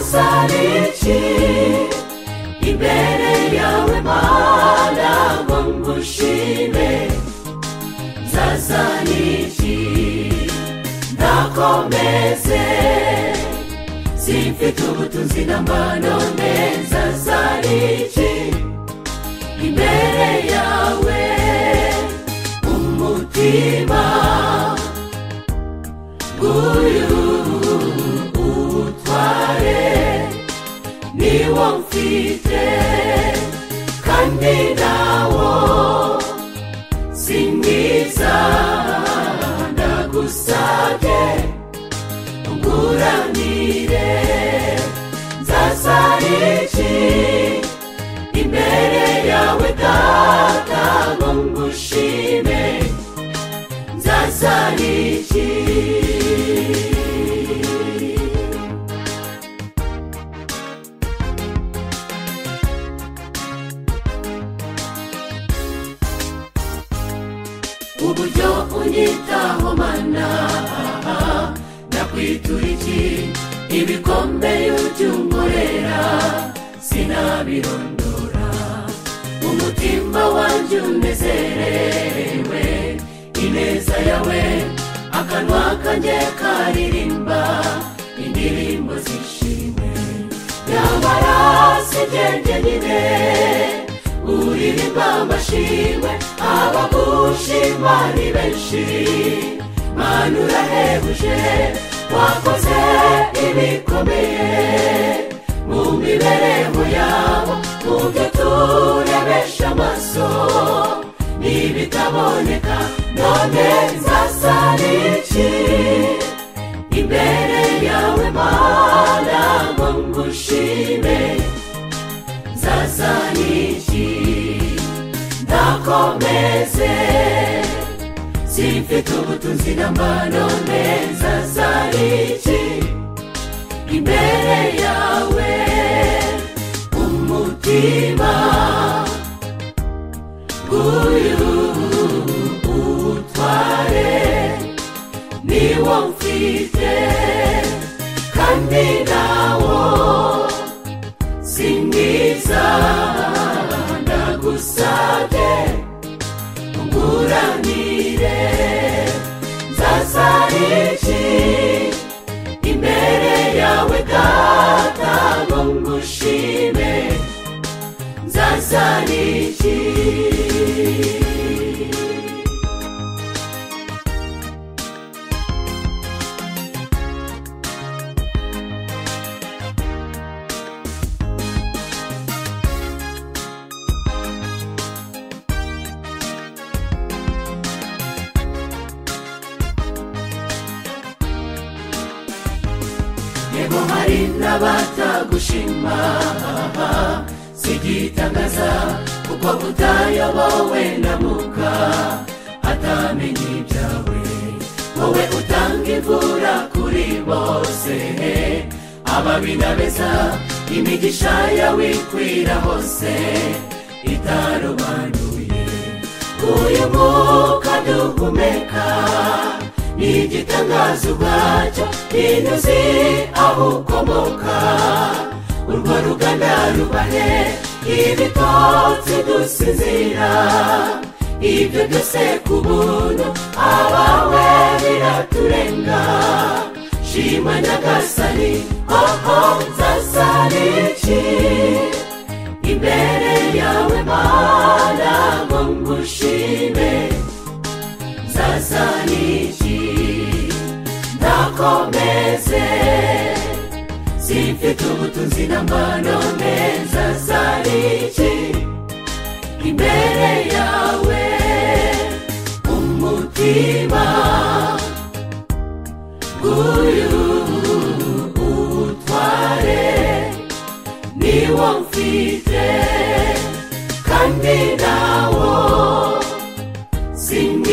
sariki imbere yawe mana ngo ngushime nzasariki ndakomeze simfite ubutunzi n'amano meza sariki imbere yawe umutima guyu mfite kandi nawo singiza ndagusa uburyo unyitaho mana ndakwitura iki ibikombe y'ujya unkorera sinabirondora umutima wanjye unezerewe ineza yawe akanwa kanjye karirimba indirimbo zishimwe nyamara si njye nyine uririmbamba shimwe abagushima ni benshi manu urahebuje wakoze ibikomeye mukomeze simfite ubutunzi n'amano meza zariki imbere yawe umutima nguyu utware niwo mfite kandi nawo singiza mwiza ndagusaba ngo hari n'abatagushima sigitangaza kuko utayobowe na muka atamenye ibyawe wowe utanga imvura kuri bose ababi na imigisha yawe hose itarobanuye uyu mwuka duhumeka ni igitangazo ubwacyo inyuzi ukomoka urwo ruganda rubahe ibitotsi dusinzira ivyo byose ku buntu abawe biraturenga shimwe nyagasani oho nzasariki imbere yawe mana ngo ngushime nzasariki ndakomeze zifite ubutunzi n'amano meza zariki imbere yawe umutima nguyu uwutware niwo mfite kandi nawo singa